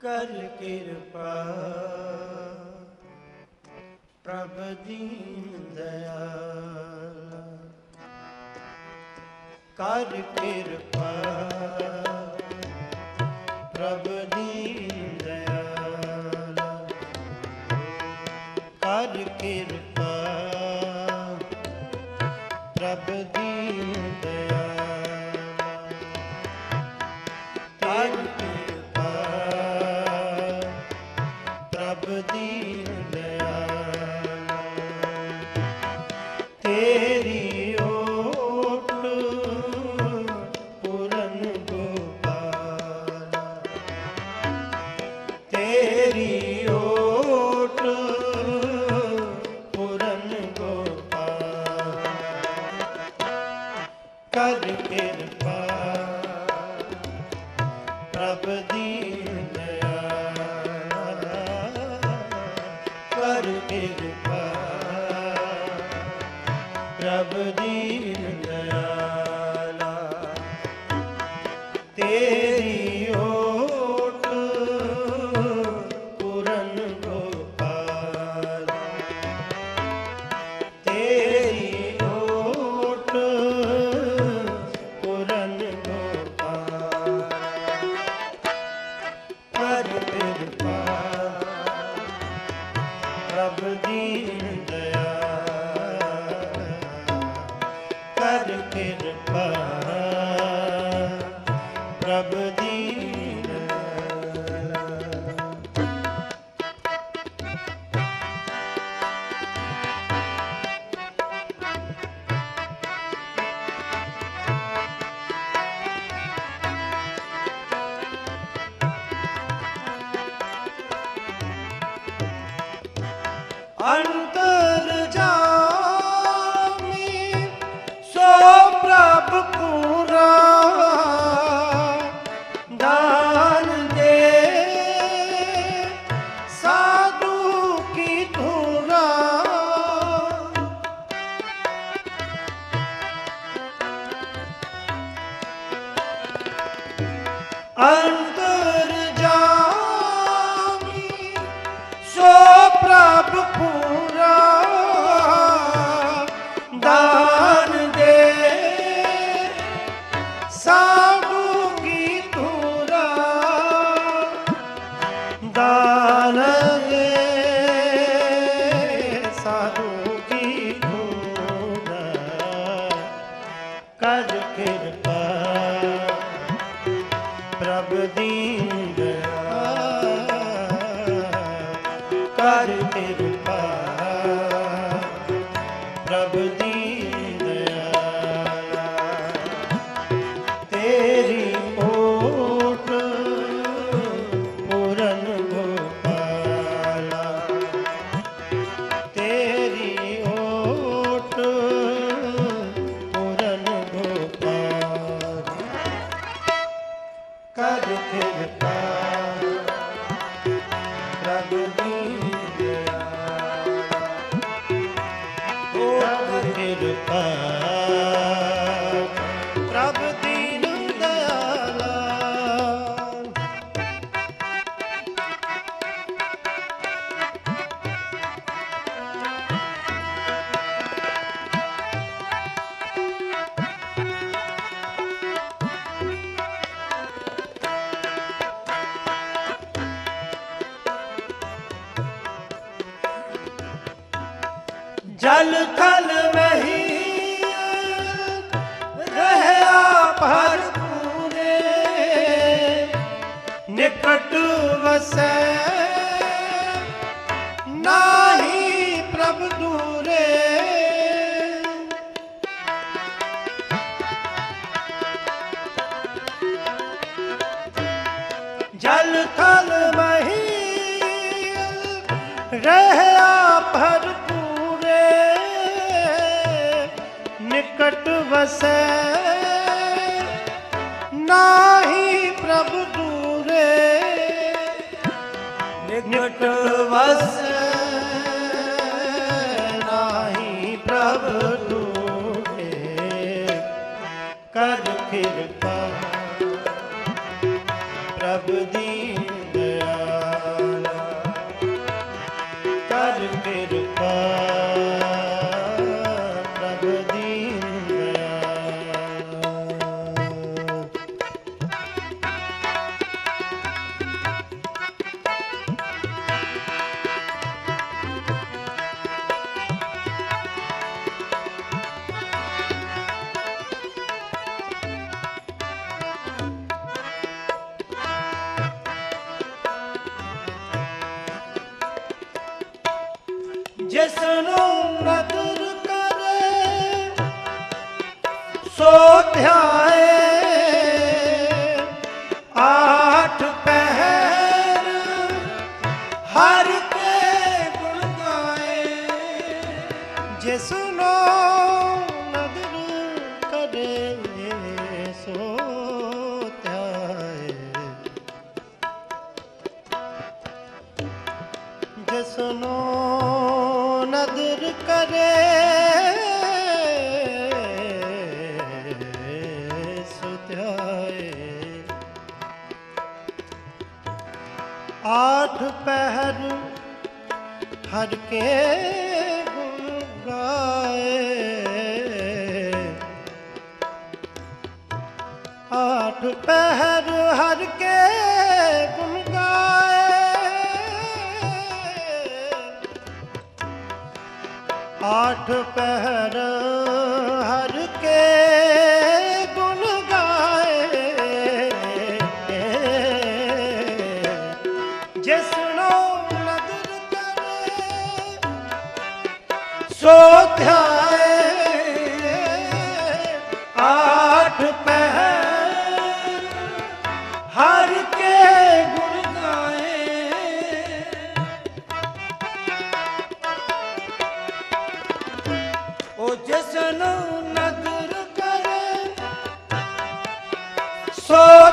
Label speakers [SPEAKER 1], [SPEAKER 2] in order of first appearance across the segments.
[SPEAKER 1] ਕਰ ਕਿਰਪਾ। ਪ੍ਰਭ ਦੀਨ ਦਇਆਲਾ ਕਰ ਕਿਰਪਾ। ਪ੍ਰਭ ਕਰ ਕਿਰਪਾ ਪ੍ਰਭ ਦੀਨ ਅੰਤਰ ਜਾਮੀ ਸੋ ਪ੍ਰਭ ਪੂਰਾ ਦਾਨ ਦੇ। ਸਾਧੂ ਕੀ ਧੂਰਾ। ਅੰਤਰ ਪ੍ਰਭ ਦੀਨ ਜਲ ਥਲ ਮਹੀ ਰਹਿਆ ਭਰਪੂਰੇ ਨਿਕਟ ਵਸੈ। ਨਾ ਵਸੈ। ਨਾਹੀ ਪ੍ਰਭ ਦੂਰੇ ਨਿਕਟ ਵਸੈ। ਨਾਹੀ ਪ੍ਰਭ ਦੂਰੇ ਕਰ ਕਿਰਪਾ ਪ੍ਰਭ ਦੀ ਸੋ ਧਿਆਏ, ਆਠ ਪਹਿਰ, ਹਰ ਕੇ ਗੁਣ ਗਾਏ। ਜਿਸ ਨੂੰ ਨਦਰ ਕਰੇ ਸੋ ਧਿਆਏ। ਜਿਸ ਨੂੰ ਨਦਰ ਕਰੇ ਕੇ ਗੁਣ ਗਾਏ। ਆਠ ਪਹਿਰ ਹਰ ਕੇ ਗੁਣ ਗਾਏ। ਆਠ ਪਹਿਰ ਜਿਸ ਨੂੰ ਨਦਰ ਕਰੇ। ਸੋ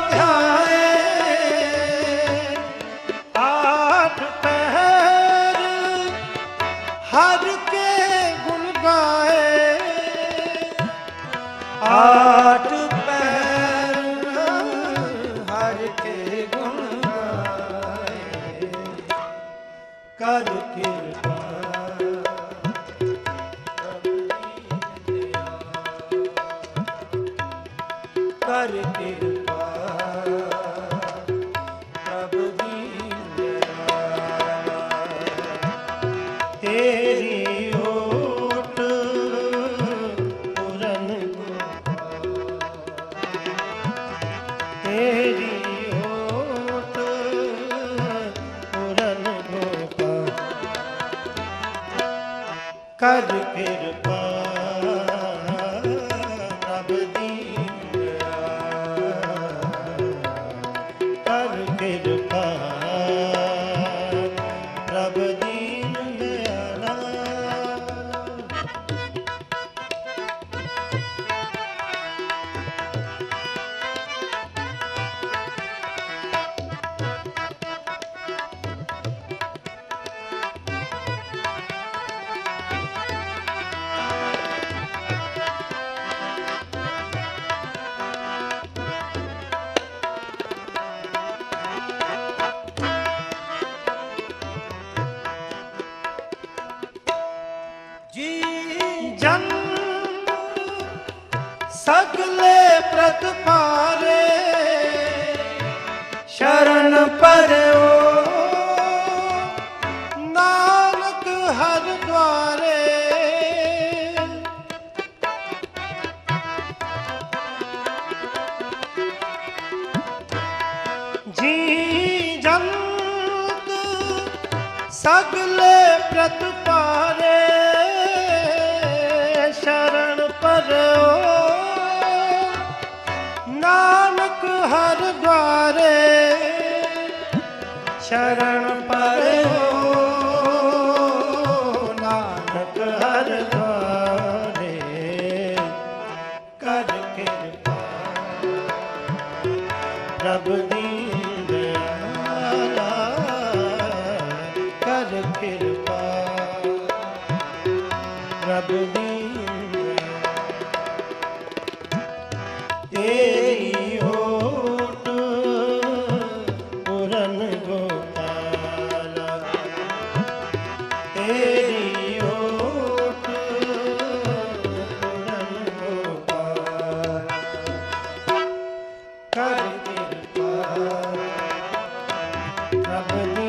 [SPEAKER 1] ਜੀ ਜਨ ਸਗਲੇ ਪ੍ਰਤਪਾਰੇ ਸ਼ਰਨ ਪਰਿਓ ਨਾਨਕ ਹਰ ਦੁਆਰੇ ਜੀ ਜਨ ਸਗਲੇ ਪ੍ਰਤਪਾਰੇ ਹਰ ਦੁਆਰੇ ਸ਼ਰਨ ਪਰਿਓ ਨਾਨਕ ਹਰ ਦੁਆਰੇ ਕਰ ਕਿਰਪਾ। ਪ੍ਰਭ ਦੀਨ ਦਿਆਲਾ ਕਰ ਕਿਰਪਾ। ਪ੍ਰਭ ਦੀਨ ਤੇਰੀ ਓਟ ਕਰ